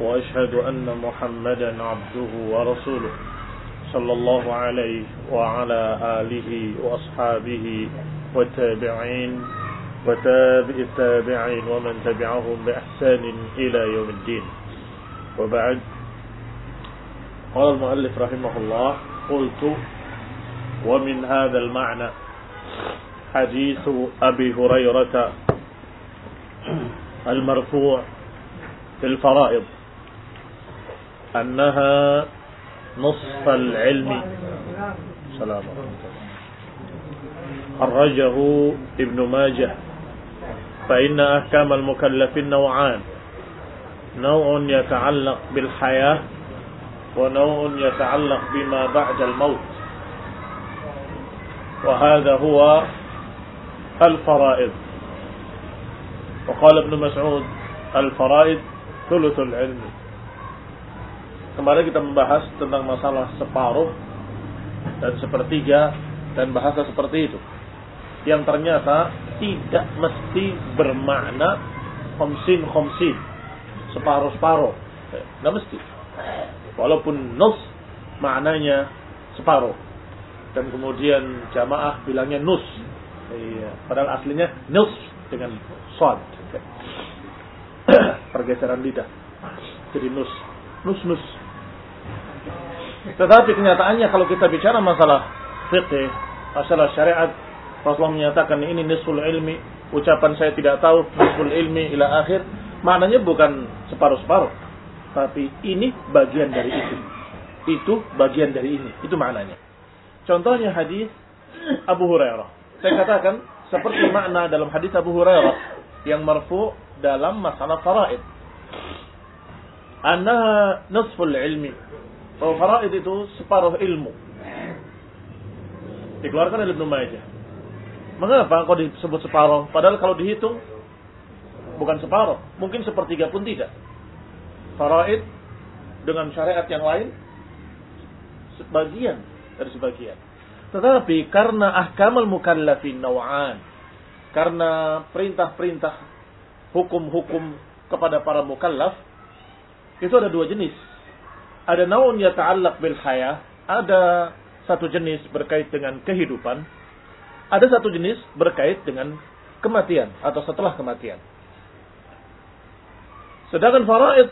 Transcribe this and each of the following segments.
وأشهد أن محمدا عبده ورسوله صلى الله عليه وعلى آله وأصحابه والتابعين وتابع التابعين ومن تبعهم بإحسان إلى يوم الدين. وبعد قال المؤلف رحمه الله قلت ومن هذا المعنى حديث أبي هريرة المرفوع في الفرائض. أنها نصف العلم. سلام خرجه ابن ماجه. فإن أحكام المكلف نوعان. نوع يتعلق بالحياة ونوع يتعلق بما بعد الموت. وهذا هو الفرائض. وقال ابن مسعود الفرائض ثلث العلم. Kemarin kita membahas tentang masalah separuh dan sepertiga dan bahasa seperti itu. Yang ternyata tidak mesti bermakna khomsin khomsin. Separuh-separuh. Tidak mesti. Walaupun nus maknanya separuh. Dan kemudian jamaah bilangnya nus. Iya. Padahal aslinya nus dengan sod. Pergeseran lidah. Jadi nus. Nus-nus. Tetapi kenyataannya kalau kita bicara masalah fikih, masalah syariat, Rasulullah menyatakan ini nisful ilmi, ucapan saya tidak tahu nisful ilmi ila akhir, maknanya bukan separuh-separuh, tapi ini bagian dari itu. Itu bagian dari ini, itu maknanya. Contohnya hadis Abu Hurairah. Saya katakan seperti makna dalam hadis Abu Hurairah yang marfu dalam masalah faraid. Annaha nisful ilmi. Bahwa faraid itu separuh ilmu. Dikeluarkan oleh Ibnu Majah. Mengapa kok disebut separuh? Padahal kalau dihitung bukan separuh, mungkin sepertiga pun tidak. Faraid dengan syariat yang lain sebagian dari sebagian. Tetapi karena ahkamul mukallafin naw'an, karena perintah-perintah hukum-hukum kepada para mukallaf itu ada dua jenis. Ada naun yata'allaq bil hayah, ada satu jenis berkait dengan kehidupan, ada satu jenis berkait dengan kematian atau setelah kematian. Sedangkan faraid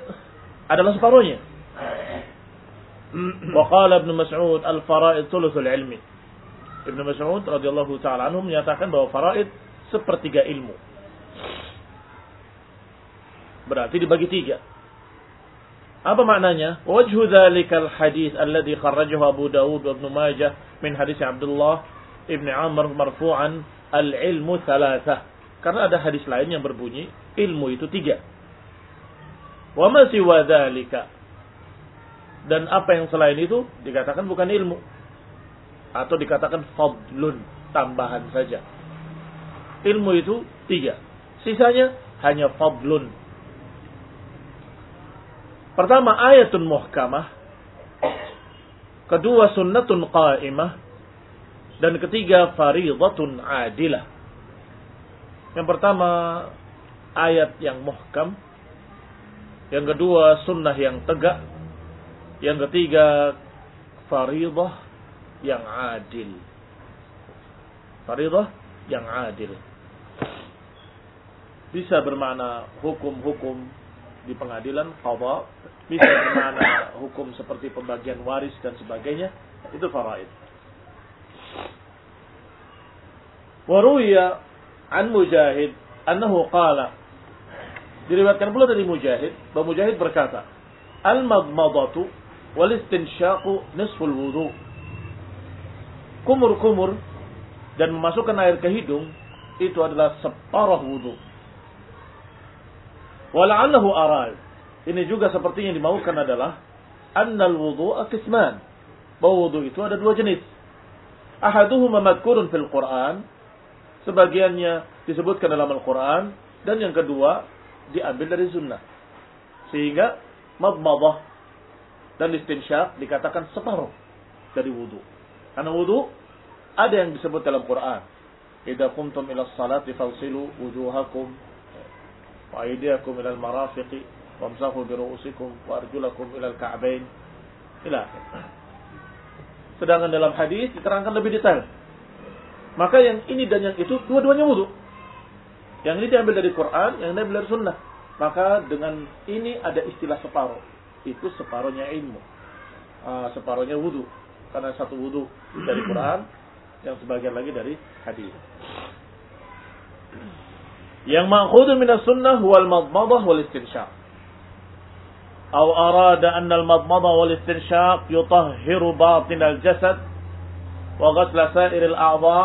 adalah separuhnya. Wa qala Ibnu Mas'ud al-faraid thuluthul ilmi. Ibnu Mas'ud radhiyallahu taala anhu menyatakan bahwa faraid sepertiga ilmu. Berarti dibagi tiga. Apa maknanya? Wajhu dzalikal hadis alladhi kharrajahu Abu Dawud wa Ibnu Majah min hadis Abdullah Ibn Amr marfu'an al-ilmu thalathah. Karena ada hadis lain yang berbunyi ilmu itu tiga. Wa ma siwa dzalika. Dan apa yang selain itu dikatakan bukan ilmu atau dikatakan fadlun, tambahan saja. Ilmu itu tiga. Sisanya hanya fadlun, Pertama ayatun muhkamah. Kedua sunnatun qa'imah. Dan ketiga faridatun adilah. Yang pertama ayat yang muhkam. Yang kedua sunnah yang tegak. Yang ketiga faridah yang adil. Faridah yang adil. Bisa bermakna hukum-hukum di pengadilan qadha bisa bermakna hukum seperti pembagian waris dan sebagainya itu faraid. Waruya an Mujahid annahu qala. Diriwayatkan pula dari Mujahid bahwa Mujahid berkata al-madmadatu wal istinsyaqu nisful wudu. Kumur-kumur dan memasukkan air ke hidung itu adalah separuh wudu wala'allahu arad ini juga seperti yang dimaukan adalah annal wudu'a qisman. Bahwa wudu itu ada dua jenis. Ahaduhuma madkurun fil Quran. Sebagiannya disebutkan dalam Al-Quran. Dan yang kedua diambil dari sunnah. Sehingga madmadah dan istinsyak dikatakan separuh dari wudu. Karena wudu ada yang disebut dalam Quran. Idza kuntum ila salati fawsilu wujuhakum al-marafiqi wamsahu bi ru'usikum wa arjulakum ila al-ka'bain. Ila Sedangkan dalam hadis diterangkan lebih detail. Maka yang ini dan yang itu dua-duanya wudu. Yang ini diambil dari Quran, yang ini diambil dari sunnah. Maka dengan ini ada istilah separuh. Itu separuhnya ilmu. Uh, separuhnya wudu. Karena satu wudu dari Quran, yang sebagian lagi dari hadis. Yang ma'khudun minas sunnah wal madmadah wal istinsyaq. Aw arada anna al madmadah wal istinsyaq yutahhiru batin al jasad wa ghasla sa'iril a'dha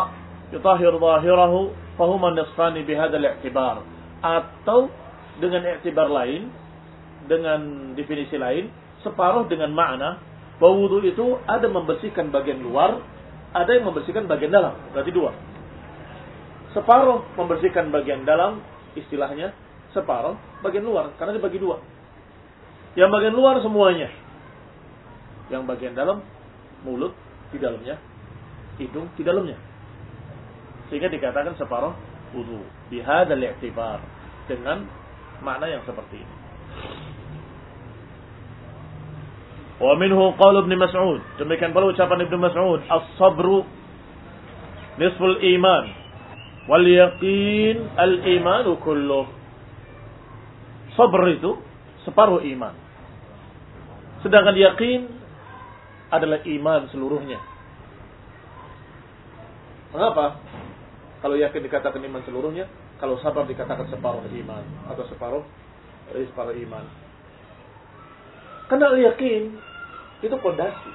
yutahhiru zahirahu fahuma nisfani bihadal i'tibar. Atau dengan i'tibar lain, dengan definisi lain, separuh dengan makna bahwa itu ada membersihkan bagian luar, ada yang membersihkan bagian dalam. Berarti dua separuh membersihkan bagian dalam istilahnya separuh bagian luar karena dibagi dua yang bagian luar semuanya. Yang bagian dalam mulut di dalamnya, hidung di dalamnya. Sehingga dikatakan separuh wudu. Bihadal i'tibar dengan makna yang seperti ini. Wa minhu qaul Ibnu Mas'ud. Demikian pula ucapan Ibnu Mas'ud, as-sabru nisful iman wal yaqin al-imanu kulluh. Sabr itu separuh iman. Sedangkan yakin adalah iman seluruhnya. Mengapa? Kalau yakin dikatakan iman seluruhnya, kalau sabar dikatakan separuh iman atau separuh dari separuh iman. Karena yakin itu pondasi.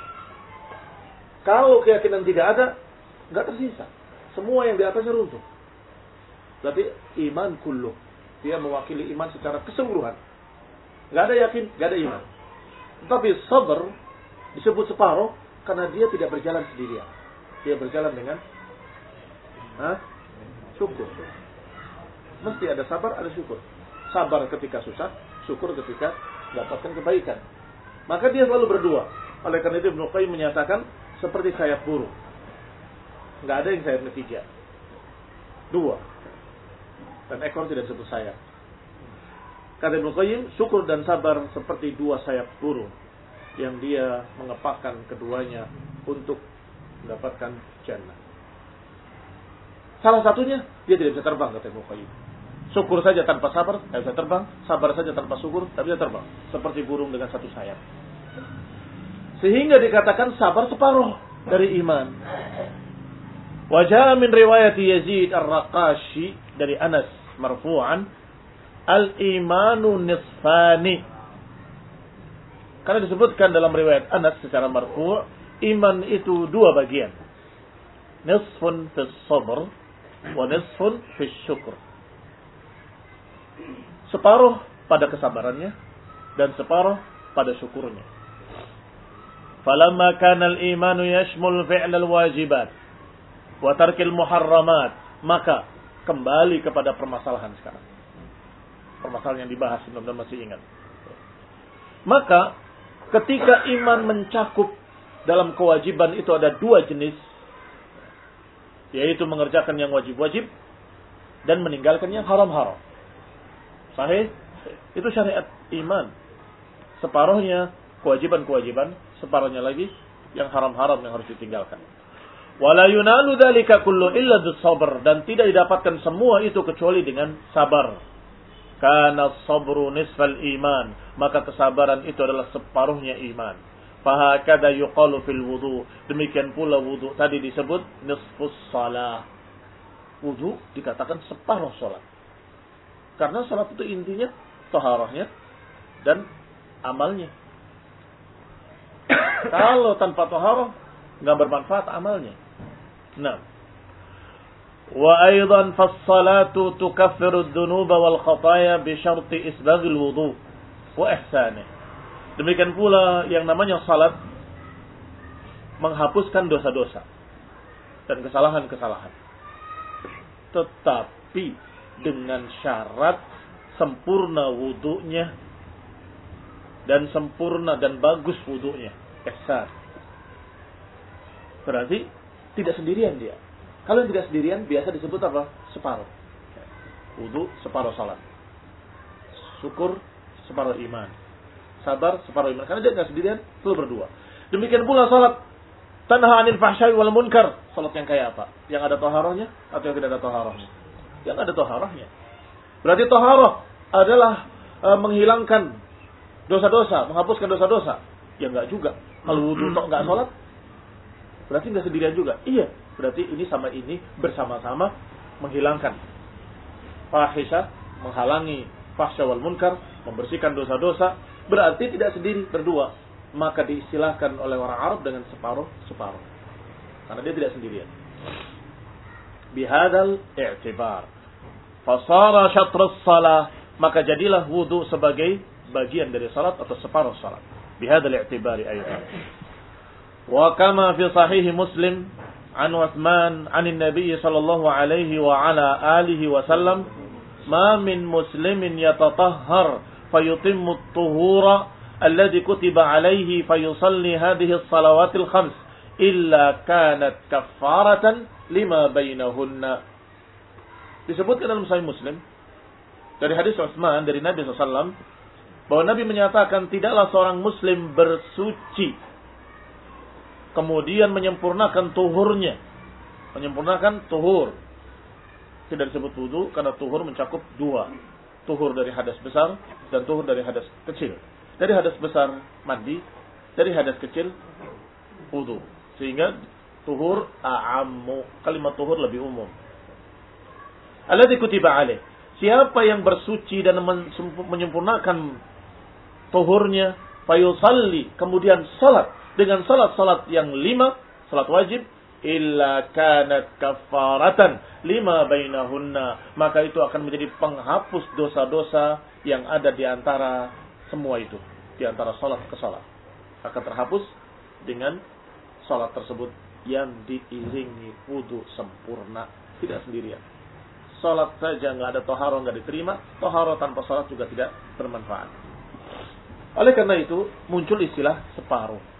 Kalau keyakinan tidak ada, nggak tersisa. Semua yang di atasnya runtuh. Berarti iman kullu. Dia mewakili iman secara keseluruhan. Nggak ada yakin, nggak ada iman. Tapi sabar disebut separuh karena dia tidak berjalan sendirian. Dia berjalan dengan ha? syukur. Mesti ada sabar, ada syukur. Sabar ketika susah, syukur ketika dapatkan kebaikan. Maka dia selalu berdua. Oleh karena itu Ibnu Qayyim menyatakan seperti sayap burung. Nggak ada yang sayapnya tiga. Dua. Dan ekor tidak disebut sayap. Kata Ibnu Qayyim, syukur dan sabar seperti dua sayap burung yang dia mengepakkan keduanya untuk mendapatkan jannah. Salah satunya dia tidak bisa terbang kata Ibnu Qayyim. Syukur saja tanpa sabar, tidak bisa terbang. Sabar saja tanpa syukur, tidak bisa terbang. Seperti burung dengan satu sayap. Sehingga dikatakan sabar separuh dari iman. Wajah min riwayat Yazid ar-Raqashi dari Anas marfu'an al-imanu nisfani. Karena disebutkan dalam riwayat Anas secara marfu' iman itu dua bagian. Nisfun fis sabr wa nisfun fis syukur. Separuh pada kesabarannya dan separuh pada syukurnya. Falamma kana al-imanu yashmul fi'l al-wajibat wa tarkil muharramat, maka kembali kepada permasalahan sekarang permasalahan yang dibahas mudah-mudahan masih ingat. Maka ketika iman mencakup dalam kewajiban itu ada dua jenis yaitu mengerjakan yang wajib-wajib dan meninggalkan yang haram-haram. Sahih? Itu syariat iman. Separuhnya kewajiban-kewajiban, separuhnya lagi yang haram-haram yang harus ditinggalkan. Wala yunalu kullu illa sabr dan tidak didapatkan semua itu kecuali dengan sabar. Karena sabru nisfal iman. Maka kesabaran itu adalah separuhnya iman. Fahakada yuqalu fil wudu. Demikian pula wudu tadi disebut nisfus salah. Wudu dikatakan separuh salat. Karena salat itu intinya toharahnya dan amalnya. Kalau tanpa toharah nggak bermanfaat amalnya. Nah, وأيضا فالصلاة تكفر الذنوب والخطايا بشرط إسباغ الوضوء wa ihsanih. Demikian pula yang namanya salat menghapuskan dosa-dosa dan kesalahan-kesalahan. Tetapi dengan syarat sempurna wudhunya dan sempurna dan bagus wudhunya. Ihsan. Berarti tidak sendirian dia. Kalau yang tidak sendirian biasa disebut apa? Separuh. Wudhu separuh salat. Syukur separuh iman. Sabar separuh iman. Karena dia tidak sendirian, perlu berdua. Demikian pula salat tanha anil fahsyai wal munkar. Salat yang kayak apa? Yang ada toharohnya atau yang tidak ada toharohnya? Yang ada toharohnya. Berarti toharoh adalah e, menghilangkan dosa-dosa, menghapuskan dosa-dosa. Ya enggak juga. Kalau wudhu tok enggak sholat, berarti enggak sendirian juga. Iya, berarti ini sama ini bersama-sama menghilangkan fahisha, menghalangi fahsya wal munkar, membersihkan dosa-dosa, berarti tidak sendiri berdua. Maka diistilahkan oleh orang Arab dengan separuh-separuh. Karena dia tidak sendirian. Bihadal i'tibar. Fasara syatrus salah. Maka jadilah wudhu sebagai bagian dari salat atau separuh salat. Bihadal i'tibari ayat. Wa kama fi sahih Muslim an Uthman an Nabi sallallahu alaihi wa ala alihi wasallam ma min muslimin yatatahhar fayutimmu at-tuhura alladhi kutiba alaihi fayusalli hadhihi as-salawatil khams illa kanat kaffaratan lima bainahunna disebutkan dalam Sahih Muslim dari hadis Utsman dari Nabi SAW bahwa Nabi menyatakan tidaklah seorang Muslim bersuci kemudian menyempurnakan tuhurnya. Menyempurnakan tuhur. Tidak disebut wudhu karena tuhur mencakup dua. Tuhur dari hadas besar dan tuhur dari hadas kecil. Dari hadas besar mandi dari hadas kecil wudhu sehingga tuhur a'ammu. Kalimat tuhur lebih umum. Alladzi kutiba alaih. Siapa yang bersuci dan menyempurnakan tuhurnya fayusalli kemudian salat dengan salat-salat yang lima salat wajib illa kanat kafaratan lima bainahunna. Maka itu akan menjadi penghapus dosa-dosa yang ada di antara semua itu di antara salat ke salat. Akan terhapus dengan salat tersebut yang diiringi wudhu sempurna tidak sendirian. Salat saja nggak ada toharo nggak diterima toharo tanpa salat juga tidak bermanfaat. Oleh karena itu muncul istilah separuh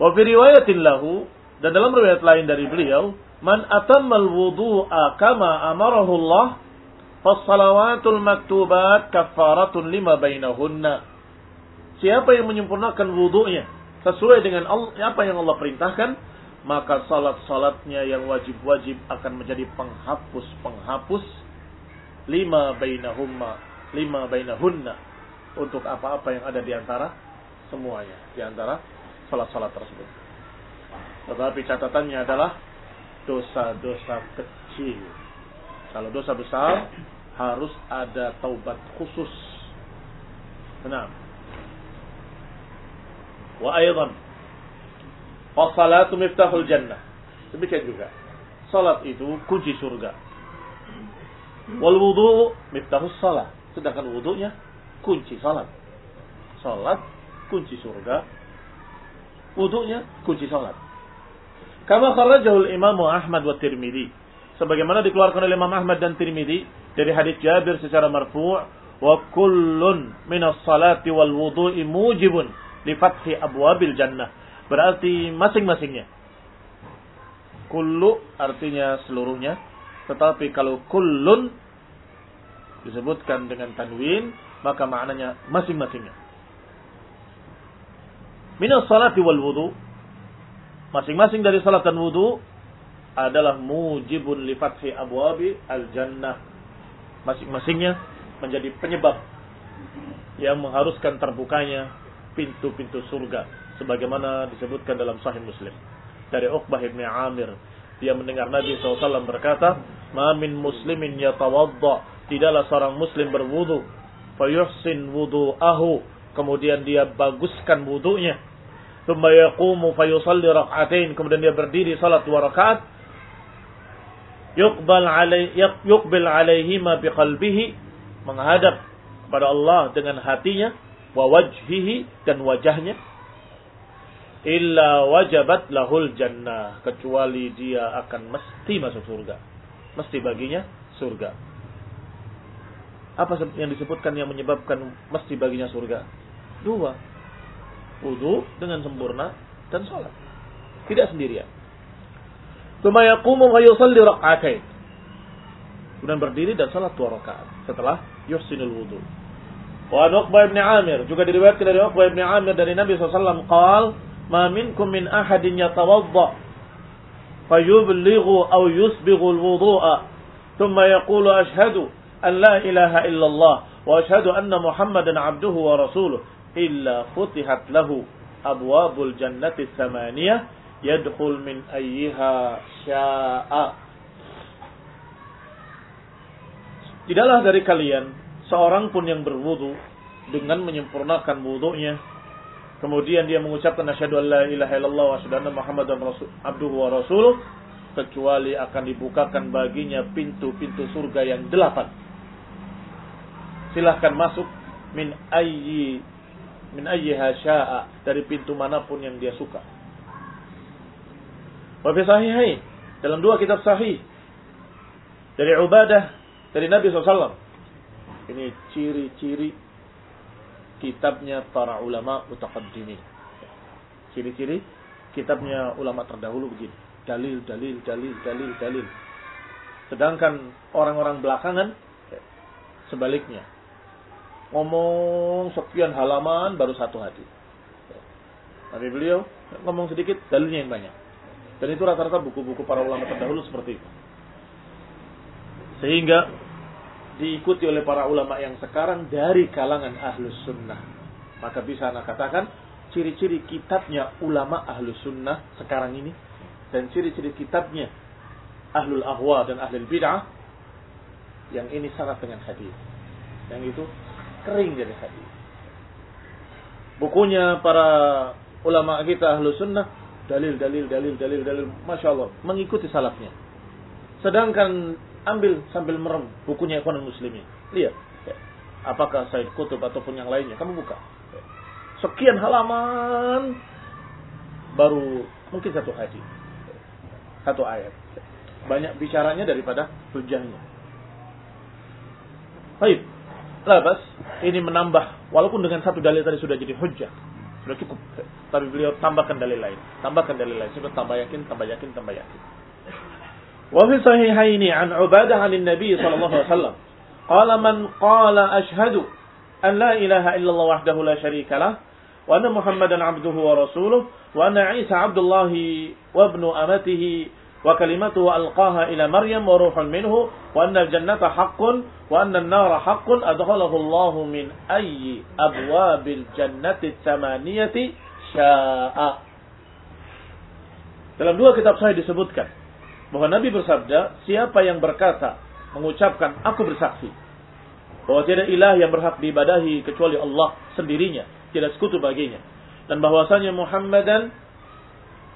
wa fi riwayatin lahu dan dalam riwayat lain dari beliau, man atammal wudu'a kama amarahu Allah, salawatul maktubat kafaratun lima bainahunna. Siapa yang menyempurnakan wudu'nya sesuai dengan Allah, apa yang Allah perintahkan, maka salat-salatnya yang wajib-wajib akan menjadi penghapus-penghapus lima bainahumma, lima bainahunna untuk apa-apa yang ada di antara semuanya, di antara salat-salat tersebut. Tetapi catatannya adalah dosa-dosa kecil. Kalau dosa besar harus ada taubat khusus. Benar. Wa aydan Fasalatu miftahul jannah. Demikian juga. Salat itu kunci surga. Wal wudu miftahus salat. Sedangkan wudunya kunci salat. Salat kunci surga. Wudunya kunci salat. Kama kharrajahu Imam Ahmad wa Tirmidzi. Sebagaimana dikeluarkan oleh Imam Ahmad dan Tirmidzi dari hadis Jabir secara marfu' wa kullun min as-salati wal wudu'i mujibun li fathi abwabil jannah. Berarti masing-masingnya. Kullu artinya seluruhnya, tetapi kalau kullun disebutkan dengan tanwin, maka maknanya masing-masingnya. Min as-salati wal wudu' Masing-masing dari salat dan wudhu adalah mujibun li fathi abwabi al-jannah. Masing-masingnya menjadi penyebab yang mengharuskan terbukanya pintu-pintu surga sebagaimana disebutkan dalam sahih Muslim. Dari Uqbah bin Amir dia mendengar Nabi SAW berkata ma min muslimin yatawadda. Tidaklah seorang muslim berwudu fayuhsin wudu'ahu. Kemudian dia baguskan wudunya ثم يقوم فيصلي ركعتين kemudian dia berdiri salat dua rakaat yuqbal alai yuqbil alaihima biqalbihi menghadap kepada Allah dengan hatinya wa wajhihi dan wajahnya illa wajabat lahul jannah kecuali dia akan mesti masuk surga mesti baginya surga apa yang disebutkan yang menyebabkan mesti baginya surga dua wudu dengan sempurna dan sholat tidak sendirian Tuma yaqumu wa yusalli rak'atain. Kemudian berdiri dan salat dua rakaat setelah yuhsinul wudu. Wa Uqbah bin Amir juga diriwayatkan dari Uqbah bin Amir dari Nabi SAW qal ma minkum min ahadin yatawadda fayublighu aw yusbighu al-wudu'a thumma yaqulu ashhadu an la ilaha illallah wa ashhadu anna Muhammadan abduhu wa rasuluhu illa futihat lahu abwabul jannati thamaniyah yadkhul min ayyiha sya'a. Tidaklah dari kalian seorang pun yang berwudu dengan menyempurnakan wudunya kemudian dia mengucapkan asyhadu an la ilaha illallah wa asyhadu anna muhammadan rasul abduhu wa rasuluh kecuali akan dibukakan baginya pintu-pintu surga yang delapan. Silahkan masuk min ayyi min ayyiha sya'a dari pintu mana pun yang dia suka. Wa fi sahihain dalam dua kitab sahih dari Ubadah dari Nabi SAW. Ini ciri-ciri kitabnya para ulama mutaqaddimin. Ciri-ciri kitabnya ulama terdahulu begini. Dalil, dalil, dalil, dalil, dalil. Sedangkan orang-orang belakangan sebaliknya. Ngomong sekian halaman baru satu hadis. Tapi beliau ngomong sedikit, dalilnya yang banyak. Dan itu rata-rata buku-buku para ulama terdahulu seperti itu. Sehingga diikuti oleh para ulama yang sekarang dari kalangan ahlus sunnah. Maka bisa anak katakan ciri-ciri kitabnya ulama ahlus sunnah sekarang ini dan ciri-ciri kitabnya ahlul ahwa dan ahlul bid'ah yang ini sangat dengan hadis. Yang itu kering dari hadis. Bukunya para ulama kita ahlus sunnah dalil, dalil, dalil, dalil, dalil, masya Allah, mengikuti salafnya. Sedangkan ambil sambil merem bukunya ekonomi muslimin, lihat, ya. apakah Said Kutub ataupun yang lainnya, kamu buka. Sekian halaman, baru mungkin satu hadis, satu ayat. Banyak bicaranya daripada hujahnya. Baik, labas ini menambah, walaupun dengan satu dalil tadi sudah jadi hujah sudah cukup. Tapi beliau tambahkan dalil lain. Tambahkan dalil lain. Sudah tambah yakin, tambah yakin, tambah yakin. Wa sahihaini an Ubadah an Nabi sallallahu alaihi wasallam. Qala man qala ashhadu an la ilaha illallah wahdahu la syarika lah wa anna Muhammadan abduhu wa rasuluh wa anna Isa abdullahi wa amatihi wa kalimatu alqaha ila Maryam wa ruhun minhu wa anna jannata haqqun wa anna an-nara haqqun adkhalahu Allah min ayyi abwabil jannati. Dalam dua kitab saya disebutkan bahwa Nabi bersabda, siapa yang berkata mengucapkan aku bersaksi bahwa tidak ilah yang berhak diibadahi kecuali Allah sendirinya, tidak sekutu baginya dan bahwasanya Muhammadan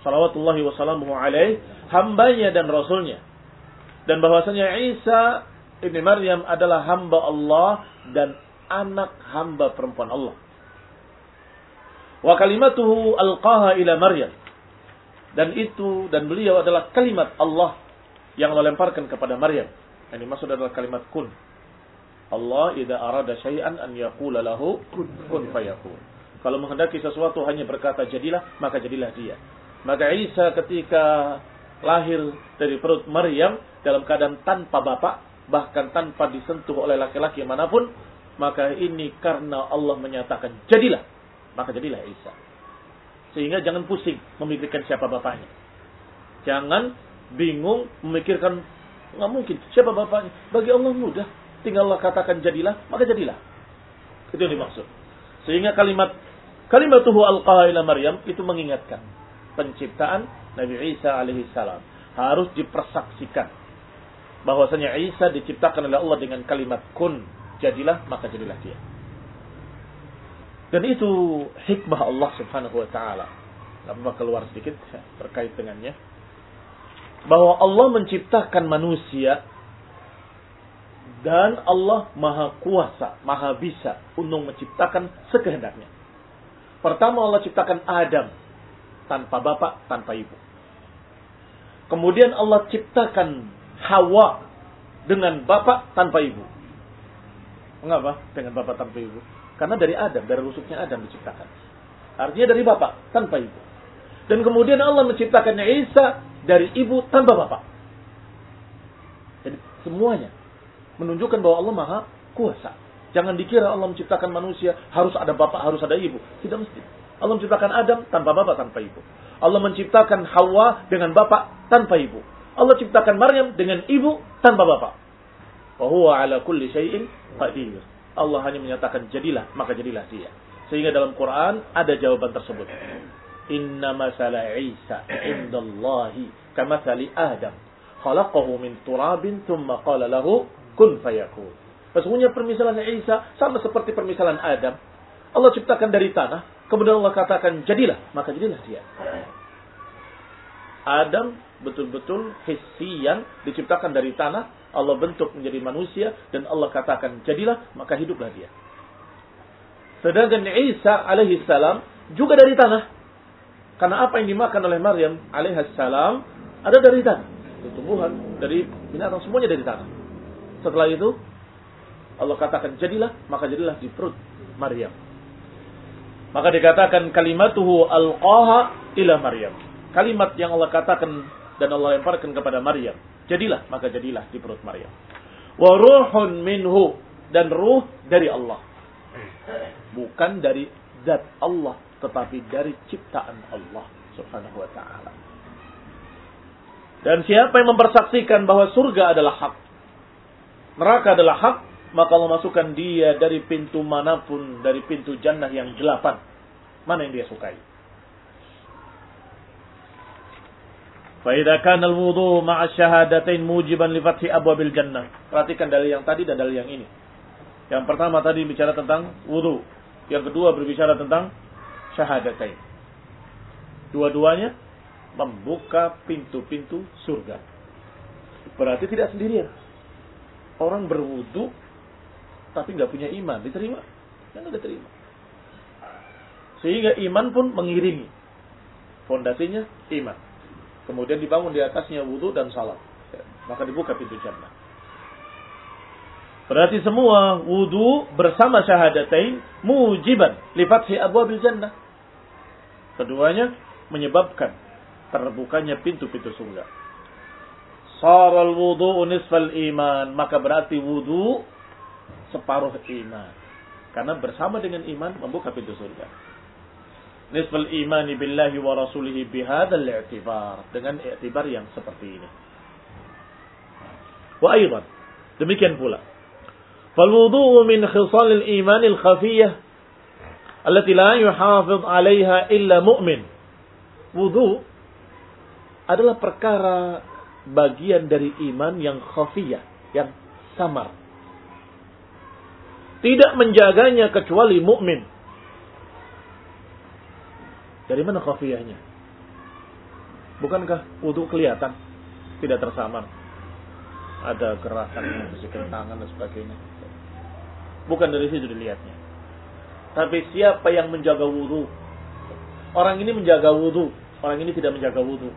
salawatullahi wasallamu alaih hambanya dan rasulnya. Dan bahwasanya Isa ibni Maryam adalah hamba Allah dan anak hamba perempuan Allah. Wa kalimatuhu alqaha ila Maryam. Dan itu dan beliau adalah kalimat Allah yang Allah lemparkan kepada Maryam. Ini maksud adalah kalimat kun. Allah idza arada syai'an an yaqula lahu kun fayakun. Kalau menghendaki sesuatu hanya berkata jadilah maka jadilah dia. Maka Isa ketika lahir dari perut Maryam dalam keadaan tanpa bapak, bahkan tanpa disentuh oleh laki-laki mana pun, maka ini karena Allah menyatakan jadilah, maka jadilah Isa. Sehingga jangan pusing memikirkan siapa bapaknya. Jangan bingung memikirkan nggak mungkin siapa bapaknya. Bagi Allah mudah, tinggal Allah katakan jadilah, maka jadilah. Itu yang dimaksud. Sehingga kalimat kalimat tuhu al ila Maryam itu mengingatkan penciptaan Nabi Isa alaihissalam harus dipersaksikan bahwasanya Isa diciptakan oleh Allah dengan kalimat kun jadilah maka jadilah dia dan itu hikmah Allah subhanahu wa ta'ala apa keluar sedikit terkait dengannya bahwa Allah menciptakan manusia Dan Allah maha kuasa, maha bisa untuk menciptakan sekehendaknya. Pertama Allah ciptakan Adam tanpa bapak, tanpa ibu. Kemudian Allah ciptakan Hawa dengan bapak tanpa ibu. Mengapa dengan bapak tanpa ibu? Karena dari Adam, dari rusuknya Adam diciptakan. Artinya dari bapak tanpa ibu. Dan kemudian Allah menciptakannya Isa dari ibu tanpa bapak. Jadi semuanya menunjukkan bahwa Allah Maha Kuasa. Jangan dikira Allah menciptakan manusia harus ada bapak, harus ada ibu. Tidak mesti. Allah menciptakan Adam tanpa bapak, tanpa ibu. Allah menciptakan Hawa dengan bapak tanpa ibu. Allah ciptakan Maryam dengan ibu tanpa bapak. Wa ala kulli syai'in qadir. Allah hanya menyatakan jadilah, maka jadilah dia. Sehingga dalam Quran ada jawaban tersebut. Inna masala Isa indallahi kamathali Adam. Khalaqahu min turabin thumma qala lahu kun fayakun. Sesungguhnya permisalan Isa sama seperti permisalan Adam. Allah ciptakan dari tanah, kemudian Allah katakan jadilah, maka jadilah dia. Adam betul-betul hissian diciptakan dari tanah, Allah bentuk menjadi manusia dan Allah katakan jadilah, maka hiduplah dia. Sedangkan Isa alaihi salam juga dari tanah. Karena apa yang dimakan oleh Maryam alaihi salam ada dari tanah. Tumbuhan, dari binatang, semuanya dari tanah. Setelah itu Allah katakan jadilah, maka jadilah di perut Maryam. Maka dikatakan kalimatuhu alqaha ila Maryam. Kalimat yang Allah katakan dan Allah lemparkan kepada Maryam. Jadilah, maka jadilah di perut Maryam. Wa ruhun minhu dan ruh dari Allah. Bukan dari zat Allah, tetapi dari ciptaan Allah Subhanahu wa taala. Dan siapa yang mempersaksikan bahwa surga adalah hak, neraka adalah hak, maka Allah masukkan dia dari pintu mana pun, dari pintu jannah yang delapan. Mana yang dia sukai. Faidah kana al-wudu ma'a syahadatain mujiban li fathi abwabil jannah. Perhatikan dalil yang tadi dan dalil yang ini. Yang pertama tadi bicara tentang wudu. Yang kedua berbicara tentang syahadatain. Dua-duanya membuka pintu-pintu surga. Berarti tidak sendirian orang berwudu tapi nggak punya iman, diterima? Yang diterima. Sehingga iman pun mengiringi. Fondasinya iman. Kemudian dibangun di atasnya wudu dan salat. Maka dibuka pintu jannah. Berarti semua wudu bersama syahadatain mujiban lifathi abwabil jannah. Keduanya menyebabkan terbukanya pintu-pintu surga. Saral wudu nisfal iman. Maka berarti wudu separuh iman. Karena bersama dengan iman membuka pintu surga nisbal imani billahi wa rasulihi bihadzal i'tibar dengan i'tibar yang seperti ini. Wa aidan demikian pula fal wudu'u min khisalil imanil khafiyah allati la yuhafiz 'alaiha illa mu'min. Wudu adalah perkara bagian dari iman yang khafiyah, yang samar. Tidak menjaganya kecuali mukmin. Dari mana khafiyahnya? Bukankah wudhu kelihatan? Tidak tersamar. Ada gerakan, bisikan tangan dan sebagainya. Bukan dari situ dilihatnya. Tapi siapa yang menjaga wudhu? Orang ini menjaga wudhu. Orang ini tidak menjaga wudhu.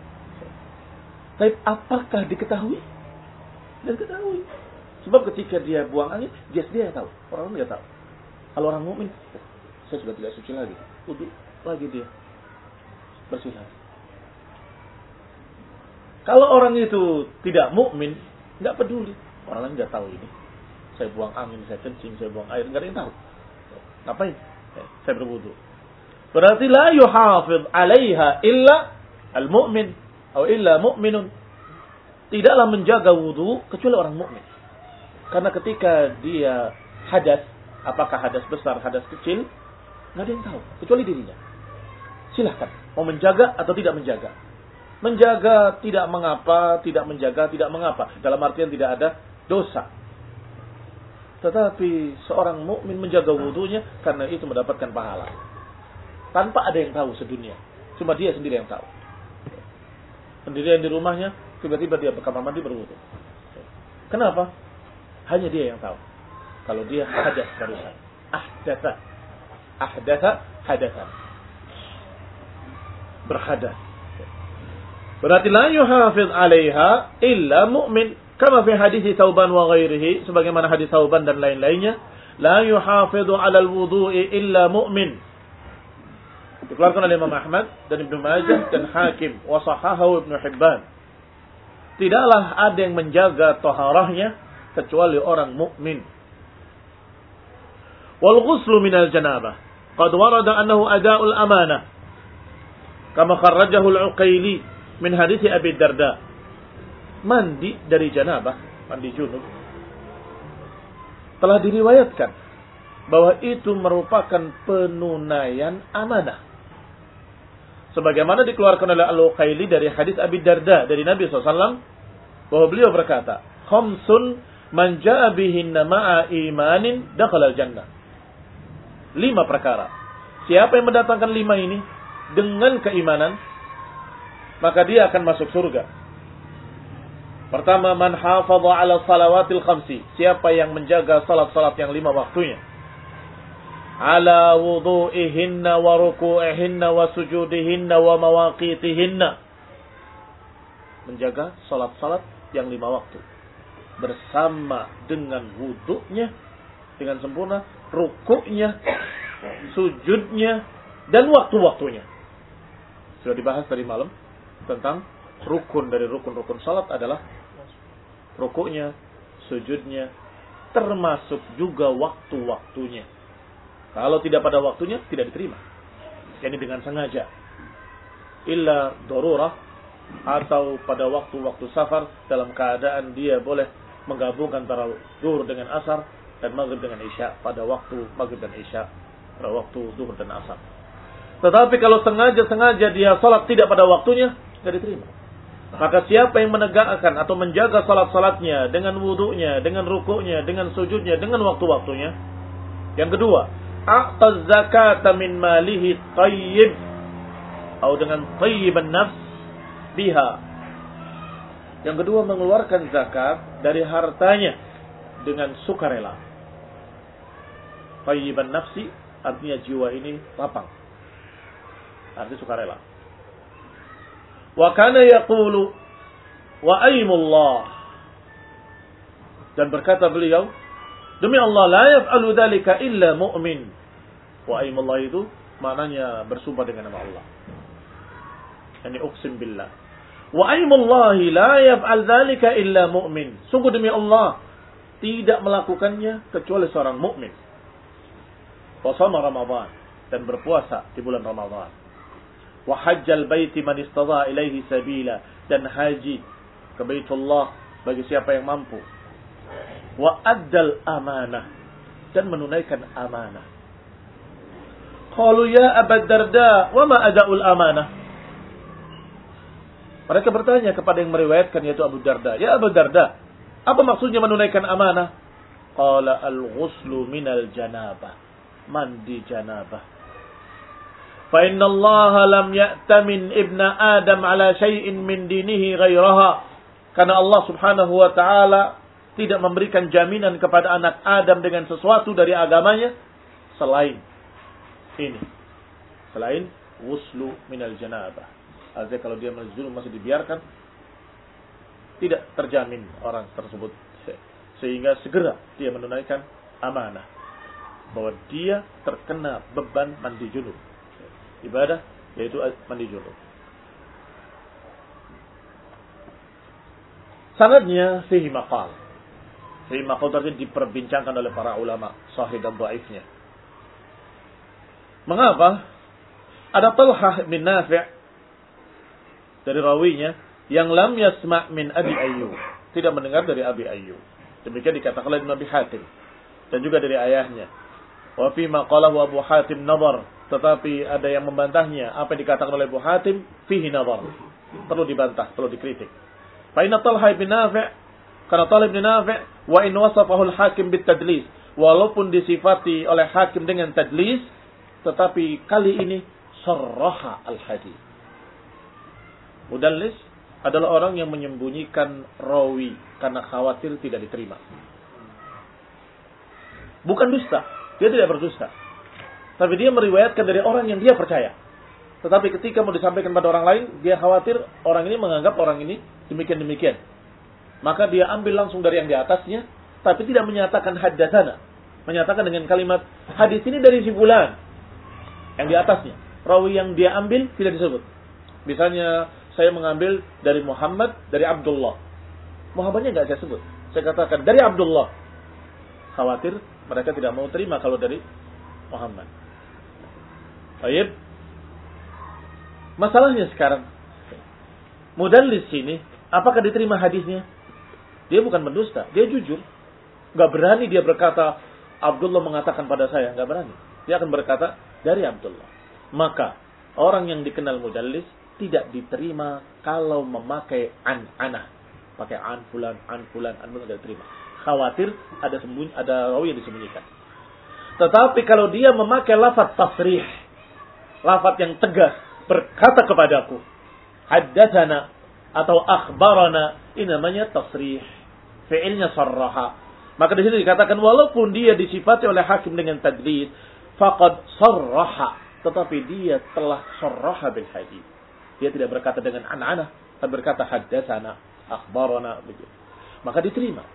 Tapi apakah diketahui? Dan ketahui. Sebab ketika dia buang angin, dia sendiri tahu. Orang lain nggak tahu. Kalau orang mukmin, saya sudah tidak suci lagi. Udah lagi dia bersih lagi. Kalau orang itu tidak mukmin, nggak peduli. Orang lain nggak tahu ini. Saya buang angin, saya kencing, saya buang air, nggak ada yang tahu. Ngapain? Eh, saya berwudu. Berarti la yuhafid alaiha illa al-mu'min atau illa mu'minun. Tidaklah menjaga wudhu kecuali orang mukmin. Karena ketika dia hadas, apakah hadas besar, hadas kecil, nggak ada yang tahu kecuali dirinya. Silahkan mau menjaga atau tidak menjaga. Menjaga tidak mengapa, tidak menjaga tidak mengapa. Dalam artian tidak ada dosa. Tetapi seorang mukmin menjaga wudhunya karena itu mendapatkan pahala. Tanpa ada yang tahu sedunia. Cuma dia sendiri yang tahu sendirian di rumahnya, tiba-tiba dia ke kamar mandi berwudu. Kenapa? Hanya dia yang tahu. Kalau dia hadas barusan. Ahdatha. Ahdatha hadatan. Berhadas. Berarti la yuhafiz alaiha illa mu'min. Kama fi hadis Tauban wa ghairihi. Sebagaimana hadis Tauban dan lain-lainnya. La yuhafizu ala al-wudu'i illa mu'min. Dikeluarkan oleh Imam Ahmad dan Ibnu Majah dan Hakim. Wasahahu Ibnu Hibban. Tidaklah ada yang menjaga toharahnya kecuali orang mukmin. Wal ghuslu minal janabah. Qad warada annahu ada'ul amanah. Kama kharrajahu al-Uqaili min hadis Abi Darda. Mandi dari janabah, mandi junub. Telah diriwayatkan bahwa itu merupakan penunaian amanah. Sebagaimana dikeluarkan oleh Al-Uqaili dari hadis Abi Darda dari Nabi SAW bahwa beliau berkata, "Khamsun man ja'a bihinna ma'a imanin dakhala jannah." Lima perkara. Siapa yang mendatangkan lima ini dengan keimanan, maka dia akan masuk surga. Pertama, man hafadha ala salawatil khamsi. Siapa yang menjaga salat-salat yang lima waktunya ala wudu'ihinna wa ruku'ihinna wa sujudihinna wa mawaqitihinna. Menjaga salat-salat yang lima waktu. Bersama dengan wudhunya dengan sempurna, rukuknya, sujudnya, dan waktu-waktunya. Sudah dibahas tadi malam tentang rukun dari rukun-rukun salat adalah rukuknya, sujudnya, termasuk juga waktu-waktunya kalau tidak pada waktunya, tidak diterima. Ini dengan sengaja. Illa dorurah atau pada waktu-waktu safar dalam keadaan dia boleh menggabungkan antara zuhur dengan asar dan maghrib dengan isya pada waktu maghrib dan isya pada waktu zuhur dan asar. Tetapi kalau sengaja-sengaja dia salat tidak pada waktunya, tidak diterima. Maka siapa yang menegakkan atau menjaga salat-salatnya dengan wudhunya, dengan rukuknya, dengan sujudnya, dengan waktu-waktunya. Yang kedua, a'ta zakata min malihi tayyib atau dengan tayyiban nafs biha. Yang kedua mengeluarkan zakat dari hartanya dengan sukarela. Tayyiban nafsi artinya jiwa ini lapang. Artinya sukarela. Wa kana yaqulu wa aimullah. Dan berkata beliau, demi Allah la yaf'alu dzalika illa mu'min. Wa aimullah itu maknanya bersumpah dengan nama Allah. Yani uqsim billah. Wa aimullahi la yaf'al dzalika illa mu'min. Sungguh demi Allah tidak melakukannya kecuali seorang mukmin. Wasama Ramadan dan berpuasa di bulan Ramadan. Wa hajjal baiti man istada ilaihi sabila dan haji ke Baitullah bagi siapa yang mampu. Wa addal amanah dan menunaikan amanah Qalu ya Abu Darda, wa ma ada'ul amanah? Mereka bertanya kepada yang meriwayatkan yaitu Abu Darda, "Ya Abu Darda, apa maksudnya menunaikan amanah?" Qala al-ghuslu minal janabah. Mandi janabah. Inna Allah lam ya'tamin ibna Adam ala syai'in min dinihi ghairaha. Karena Allah Subhanahu wa taala tidak memberikan jaminan kepada anak Adam dengan sesuatu dari agamanya selain ini. Selain wuslu minal janabah. Artinya kalau dia menjunub masih dibiarkan, tidak terjamin orang tersebut. Sehingga segera dia menunaikan amanah. Bahwa dia terkena beban mandi junub. Ibadah yaitu mandi junub. Sanadnya fihi maqal. Fihi maqal tadi diperbincangkan oleh para ulama sahih dan dhaifnya. Mengapa? Ada Talhah bin Nafi' dari rawinya yang lam yasma' min Abi Ayyub, tidak mendengar dari Abi Ayyub. Demikian dikatakan oleh Nabi Hatim dan juga dari ayahnya. Wa fi ma qalahu Abu Hatim nadar, tetapi ada yang membantahnya apa yang dikatakan oleh Abu Hatim fihi nadar. Perlu dibantah, perlu dikritik. Fa inna Talhah bin Nafi' karena Talib bin Nafi' wa in wasafahu al-hakim bit tadlis walaupun disifati oleh hakim dengan tadlis tetapi kali ini sarraha al-hadis. Mudallis adalah orang yang menyembunyikan rawi karena khawatir tidak diterima. Bukan dusta. Dia tidak berdusta. Tapi dia meriwayatkan dari orang yang dia percaya. Tetapi ketika mau disampaikan pada orang lain, dia khawatir orang ini menganggap orang ini demikian-demikian. Maka dia ambil langsung dari yang di atasnya, tapi tidak menyatakan haddatsana. Menyatakan dengan kalimat hadis ini dari si fulan. Yang di atasnya. Rawi yang dia ambil tidak disebut. Misalnya saya mengambil dari Muhammad, dari Abdullah. Muhammadnya nggak saya sebut. Saya katakan dari Abdullah. Khawatir mereka tidak mau terima kalau dari Muhammad. Baik. Masalahnya sekarang. Mudallis sini, apakah diterima hadisnya? Dia bukan mendusta, dia jujur. Gak berani dia berkata, Abdullah mengatakan pada saya, gak berani. Dia akan berkata, dari Abdullah. Maka, orang yang dikenal mudallis, tidak diterima kalau memakai an-anah. Pakai an fulan, an fulan, an fulan tidak diterima. Khawatir ada sembunyi, ada rawi yang disembunyikan. Tetapi kalau dia memakai lafaz tasrih, lafaz yang tegas, berkata kepadaku, haddatsana atau akhbarana, ini namanya tasrih. Fi'ilnya sarraha. Maka di sini dikatakan walaupun dia disifati oleh hakim dengan tadlis, faqad sarraha, tetapi dia telah sarraha bil hadis dia tidak berkata dengan anak-anak, tapi berkata haddatsana, akhbarana begitu. Maka diterima.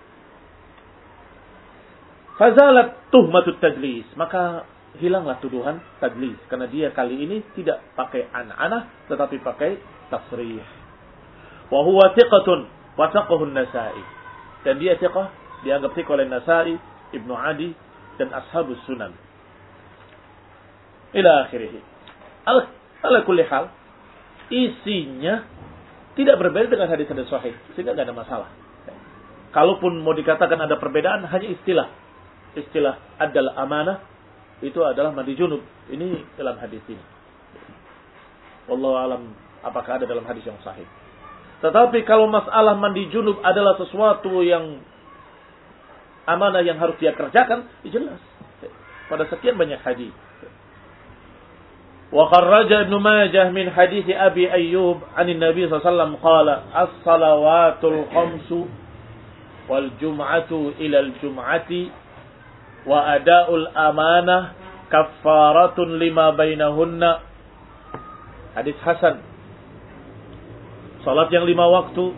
Fazalat tuhmatut tadlis, maka hilanglah tuduhan tadlis karena dia kali ini tidak pakai anak-anak tetapi pakai tasrih. Wa huwa thiqatun wa nasai Dan dia thiqah, dianggap thiqah oleh Nasai, Ibnu Adi dan ashabus sunan. Ila akhirih. Ala, ala kulli hal, isinya tidak berbeda dengan hadis-hadis sahih, sehingga tidak ada masalah. Kalaupun mau dikatakan ada perbedaan, hanya istilah. Istilah adalah amanah, itu adalah mandi junub. Ini dalam hadis ini. Wallahu alam apakah ada dalam hadis yang sahih. Tetapi kalau masalah mandi junub adalah sesuatu yang amanah yang harus dia kerjakan, ya jelas. Pada sekian banyak hadis. Wa kharraja Ibnu Majah min hadis Abi Ayyub anin Nabi sallallahu alaihi wasallam qala as-salawatul khamsu wal jum'atu ila al-jum'ati wa adaul amanah kaffaratun lima bainahunna. Hadis Hasan. Salat yang lima waktu,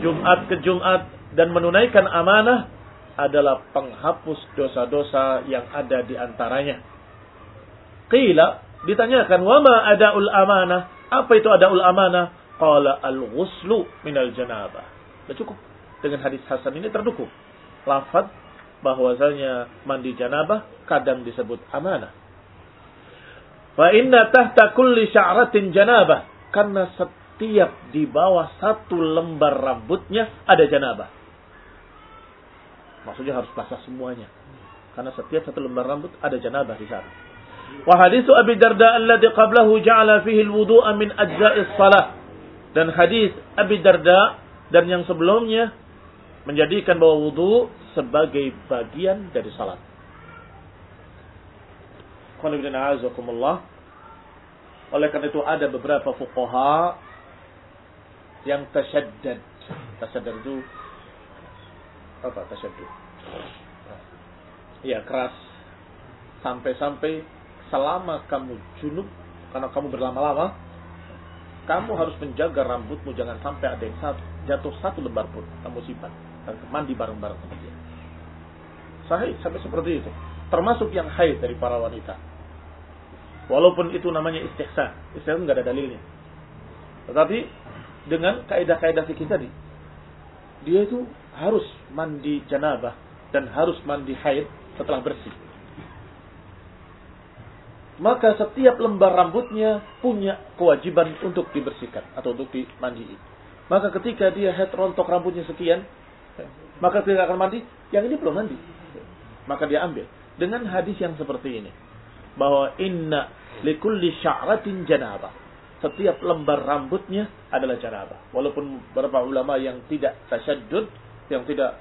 Jumat ke Jumat, dan menunaikan amanah adalah penghapus dosa-dosa yang ada di antaranya. Qila ditanyakan, "Wama adaul amanah?" Apa itu adaul amanah? Qala al-ghuslu minal janabah. Sudah cukup. Dengan hadis Hasan ini terdukung. Lafaz bahwasanya mandi janabah kadang disebut amanah. Wa inna tahta kulli sya'ratin janabah. Karena setiap di bawah satu lembar rambutnya ada janabah. Maksudnya harus basah semuanya. Karena setiap satu lembar rambut ada janabah di sana. Wa hadithu Abi Darda alladhi qablahu ja'ala fihi al-wudu'a min ajza'is salah. Dan hadis Abi Darda dan yang sebelumnya menjadikan bahwa wudu sebagai bagian dari salat. Oleh karena itu ada beberapa fuqaha yang tasyaddad. Tasyaddad itu apa tasyaddud? Ya keras sampai-sampai selama kamu junub karena kamu berlama-lama kamu harus menjaga rambutmu jangan sampai ada yang satu, jatuh satu lembar pun kamu simpan mandi bareng-bareng sama dia. Sahih sampai seperti itu. Termasuk yang haid dari para wanita. Walaupun itu namanya istihsan. Istihsan nggak ada dalilnya. Tetapi dengan kaidah-kaidah fikih tadi, dia itu harus mandi janabah dan harus mandi haid setelah bersih maka setiap lembar rambutnya punya kewajiban untuk dibersihkan atau untuk dimandiin. Maka ketika dia head rontok rambutnya sekian, maka tidak akan mandi, yang ini belum mandi. Maka dia ambil. Dengan hadis yang seperti ini. Bahwa inna likulli sya'ratin janabah. Setiap lembar rambutnya adalah janabah. Walaupun beberapa ulama yang tidak tasyadud, yang tidak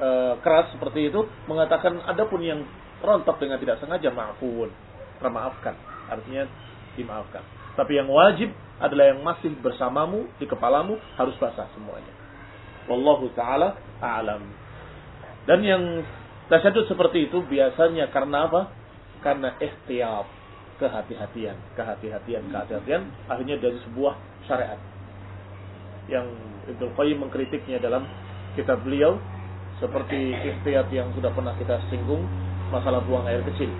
uh, keras seperti itu, mengatakan ada pun yang rontok dengan tidak sengaja ma'fuun termaafkan. Artinya dimaafkan. Tapi yang wajib adalah yang masih bersamamu di kepalamu harus basah semuanya. Wallahu taala a'lam. Dan yang Tasyadud seperti itu biasanya karena apa? Karena ihtiyat, kehati-hatian, kehati-hatian, kehati-hatian akhirnya dari sebuah syariat yang Ibnu Qayyim mengkritiknya dalam kitab beliau seperti ihtiyat yang sudah pernah kita singgung masalah buang air kecil.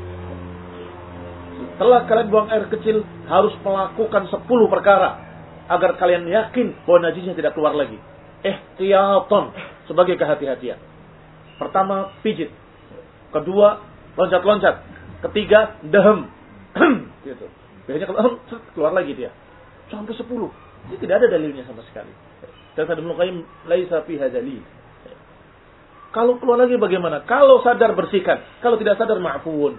Setelah kalian buang air kecil harus melakukan 10 perkara agar kalian yakin bahwa najisnya tidak keluar lagi. Ihtiyaton sebagai kehati-hatian. Pertama, pijit. Kedua, loncat-loncat. Ketiga, dehem. gitu. Biasanya kalau keluar lagi dia. Sampai 10. Ini tidak ada dalilnya sama sekali. Dan Ibnu Qayyim laisa fiha dalil. Kalau keluar lagi bagaimana? Kalau sadar bersihkan, kalau tidak sadar ma'fuun.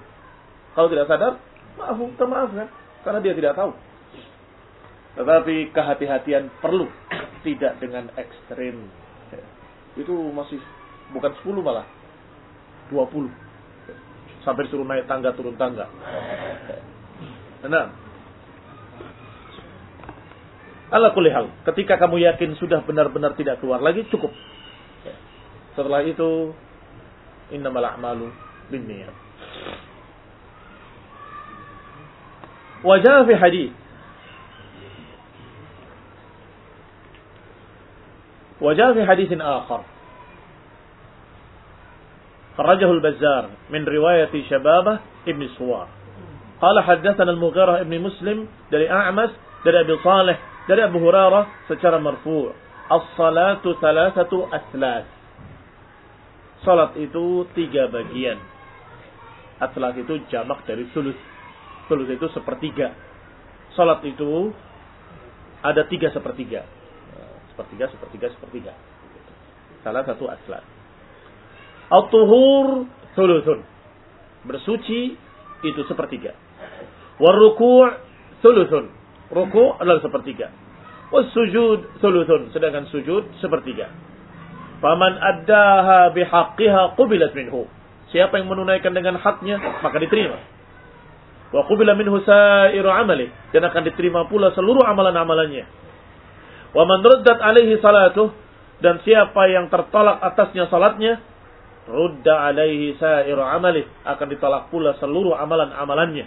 Kalau tidak sadar, maafun, termaafkan karena dia tidak tahu. Tetapi kehati-hatian perlu, tidak dengan ekstrim. Itu masih bukan 10 malah 20. Sampai disuruh naik tangga turun tangga. Nah, Ala kulihal, ketika kamu yakin sudah benar-benar tidak keluar lagi, cukup. Setelah itu, innamal a'malu binniyat. Wajah fi hadis وجاء في حديث آخر خرجه البزار من رواية شبابة ابن سوار قال حدثنا المغيرة ابن مسلم dari أعمس dari Abi Saleh dari Abu Hurairah secara marfu' as-salatu thalathatu aslas salat itu tiga bagian aslas itu jamak dari sulus sulus itu sepertiga salat itu ada tiga sepertiga sepertiga sepertiga sepertiga salah satu aslas Al-tuhur thuluthun. Bersuci itu sepertiga. Waruku' thuluthun. Ruku' adalah sepertiga. Wasujud thuluthun. Sedangkan sujud sepertiga. Faman addaha bihaqqiha qubilat minhu. Siapa yang menunaikan dengan haknya, maka diterima. Wa qubila minhu sa'iru amali. Dan akan diterima pula seluruh amalan-amalannya. Wa man ruddat alaihi salatuh. Dan siapa yang tertolak atasnya salatnya, rudda alaihi sa'iru amalih akan ditolak pula seluruh amalan-amalannya.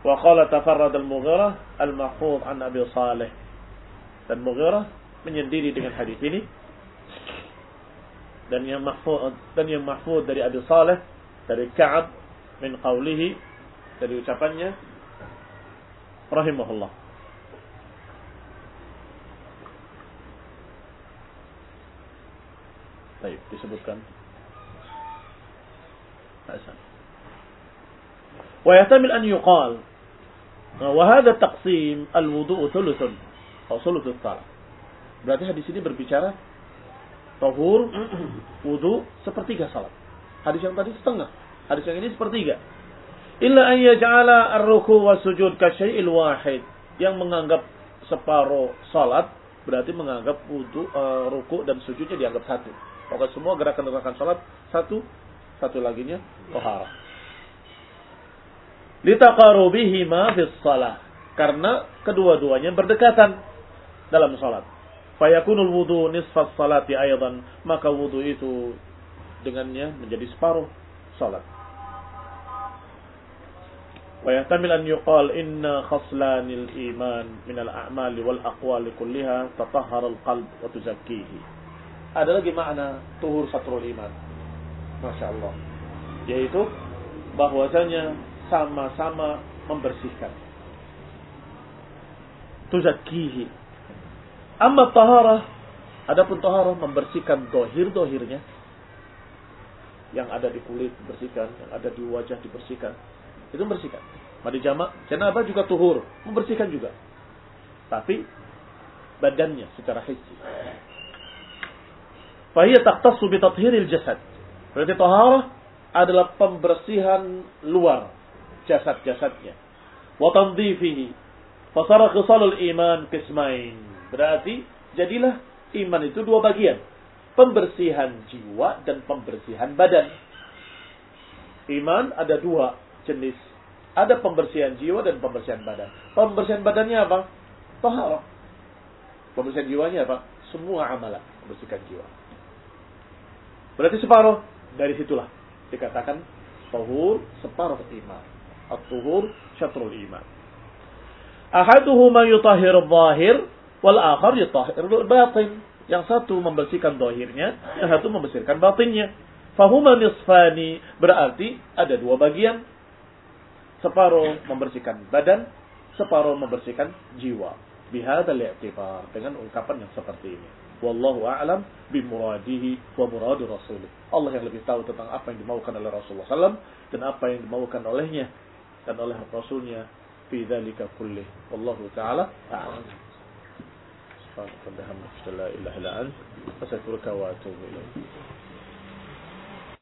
Wa qala tafarrad al-Mughirah al-mahfuz an Abi Saleh. Dan Mughirah menyendiri dengan hadis ini. Dan yang mahfuz dan yang mahfuz dari Abi Saleh dari Ka'ab min qawlihi dari ucapannya rahimahullah Baik, disebutkan. Hasan. Wa yahtamil an yuqal wa hadha taqsim al-wudu'u thuluthun atau thuluthus salah. Berarti hadis ini berbicara tahur, wudu, sepertiga salat. Hadis yang tadi setengah, hadis yang ini sepertiga. Illa an yaj'ala ar-ruku wa sujud ka syai'il wahid yang menganggap separuh salat berarti menganggap wudu, uh, ruku dan sujudnya dianggap satu. maka semua gerakan-gerakan salat satu, satu laginya tohara. Litaqarubihima fis salah. Karena kedua-duanya berdekatan dalam salat. Fayakunul wudu nisfas salati aydan. Maka wudu itu dengannya menjadi separuh salat. ويحتمل أن يقال إن خصلان الإيمان من الأعمال والأقوال كلها تطهر القلب وتزكيه ada lagi makna tuhur satrul iman. Masya Allah. Yaitu bahwasanya sama-sama membersihkan. Tuzakihi. Amma taharah. Adapun taharah membersihkan dohir-dohirnya. Yang ada di kulit dibersihkan. Yang ada di wajah dibersihkan. Itu membersihkan. Madi jamak. Janabah juga tuhur. Membersihkan juga. Tapi badannya secara hissi. Fahiyya taqtasu bi tathhiril jasad. Berarti taharah adalah pembersihan luar jasad-jasadnya. Wa tanzifihi. Fasara khisalul iman kismain. Berarti jadilah iman itu dua bagian. Pembersihan jiwa dan pembersihan badan. Iman ada dua jenis. Ada pembersihan jiwa dan pembersihan badan. Pembersihan badannya apa? Taharah. Pembersihan jiwanya apa? Semua amalan membersihkan jiwa. Berarti separuh Dari situlah dikatakan tahur separuh iman. At-tuhur syatrul iman. Ahaduhuma yutahhir zahir wal akhar yutahhir batin. Yang satu membersihkan zahirnya, yang satu membersihkan batinnya. Fahuma nisfani berarti ada dua bagian. Separuh membersihkan badan, separuh membersihkan jiwa. Bihadal i'tibar dengan ungkapan yang seperti ini. Wallahu a'lam bimuradihi wa muradu rasulih. Allah yang lebih tahu tentang apa yang dimaukan oleh Rasulullah SAW dan apa yang dimaukan olehnya dan oleh Rasulnya fi dzalika kullih. Wallahu taala a'lam. Subhanallah, la ilaha illa anta, wa atubu ilaik.